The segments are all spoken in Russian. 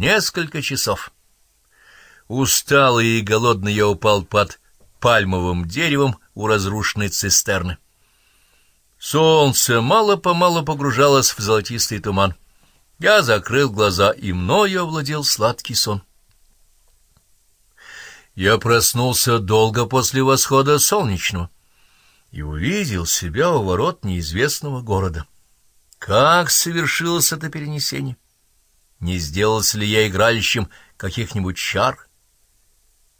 несколько часов. Усталый и голодный я упал под пальмовым деревом у разрушенной цистерны. Солнце мало-помалу погружалось в золотистый туман. Я закрыл глаза, и мною овладел сладкий сон. Я проснулся долго после восхода солнечного и увидел себя у ворот неизвестного города. Как совершилось это перенесение? Не сделался ли я игралищем каких-нибудь чар?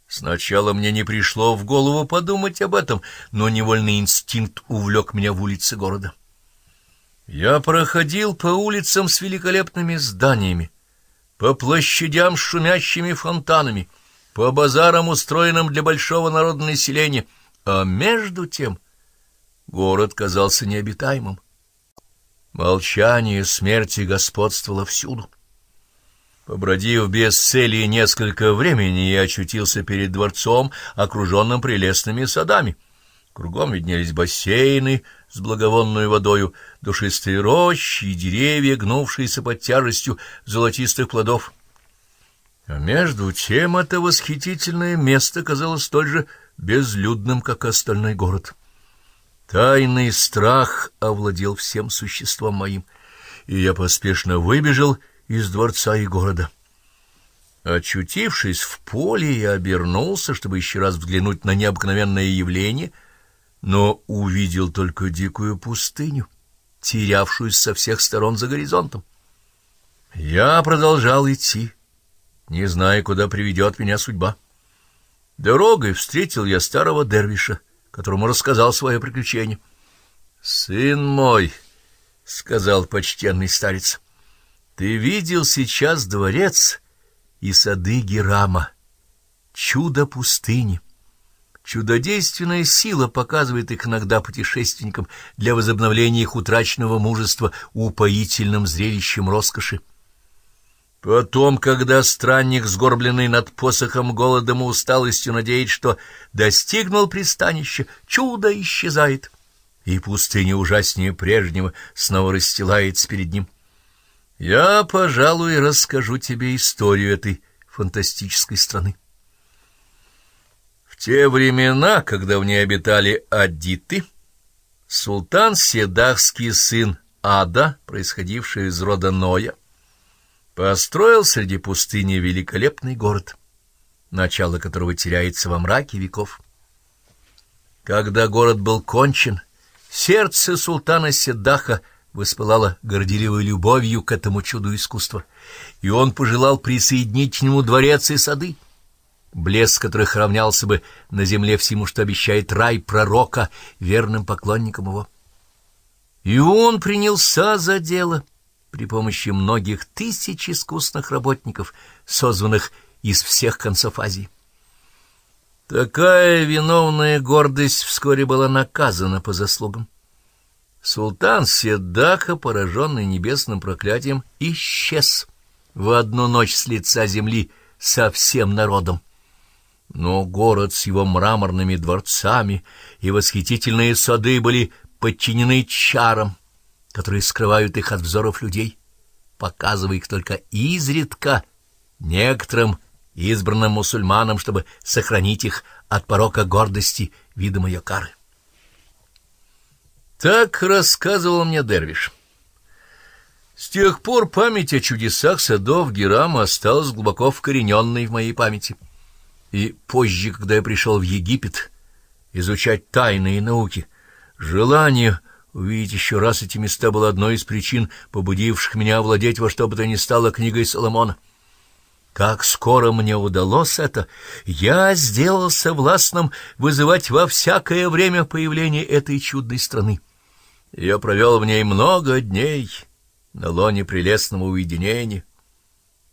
Сначала мне не пришло в голову подумать об этом, но невольный инстинкт увлек меня в улицы города. Я проходил по улицам с великолепными зданиями, по площадям с шумящими фонтанами, по базарам, устроенным для большого народонаселения, а между тем город казался необитаемым. Молчание смерти господствовало всюду. Побродив без цели несколько времени, я очутился перед дворцом, окруженным прелестными садами. Кругом виднелись бассейны с благовонной водою, душистые рощи и деревья, гнувшиеся под тяжестью золотистых плодов. А между тем это восхитительное место казалось столь же безлюдным, как остальной город. Тайный страх овладел всем существом моим, и я поспешно выбежал из дворца и города. Очутившись в поле, я обернулся, чтобы еще раз взглянуть на необыкновенное явление, но увидел только дикую пустыню, терявшуюся со всех сторон за горизонтом. Я продолжал идти, не зная, куда приведет меня судьба. Дорогой встретил я старого дервиша, которому рассказал свое приключение. — Сын мой, — сказал почтенный старец, — ты видел сейчас дворец и сады Герама, чудо пустыни. Чудодейственная сила показывает их иногда путешественникам для возобновления их утраченного мужества упоительным зрелищем роскоши. Потом, когда странник, сгорбленный над посохом голодом и усталостью, надеется, что достигнул пристанища, чудо исчезает, и пустыня ужаснее прежнего снова расстилается перед ним. Я, пожалуй, расскажу тебе историю этой фантастической страны. В те времена, когда в ней обитали аддиты, султан Седахский сын Ада, происходивший из рода Ноя, построил среди пустыни великолепный город, начало которого теряется во мраке веков. Когда город был кончен, сердце султана Седаха воспылала горделивой любовью к этому чуду искусства, и он пожелал присоединить к нему дворец и сады, блеск которых равнялся бы на земле всему, что обещает рай пророка, верным поклонникам его. И он принялся за дело при помощи многих тысяч искусных работников, созванных из всех концов Азии. Такая виновная гордость вскоре была наказана по заслугам. Султан Седаха, пораженный небесным проклятием, исчез в одну ночь с лица земли со всем народом. Но город с его мраморными дворцами и восхитительные сады были подчинены чарам, которые скрывают их от взоров людей, показывая их только изредка некоторым избранным мусульманам, чтобы сохранить их от порока гордости видом ее кары. Так рассказывал мне Дервиш. С тех пор память о чудесах садов Герама осталась глубоко вкорененной в моей памяти. И позже, когда я пришел в Египет изучать тайные науки, желание увидеть еще раз эти места было одной из причин, побудивших меня овладеть во что бы то ни стало книгой Соломона. Как скоро мне удалось это, я сделался властным вызывать во всякое время появление этой чудной страны. Я провел в ней много дней на лоне прелестного уединения.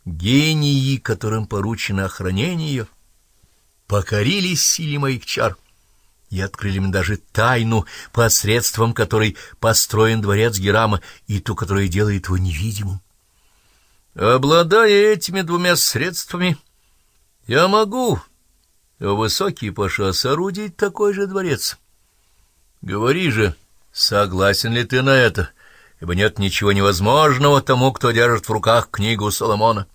Гении, которым поручено охранение ее, покорились силе моих чар и открыли мне даже тайну, посредством которой построен дворец Герама, и ту, которая делает его невидимым. Обладая этими двумя средствами, я могу, высокий паша, соорудить такой же дворец. Говори же, — Согласен ли ты на это? Ибо нет ничего невозможного тому, кто держит в руках книгу Соломона.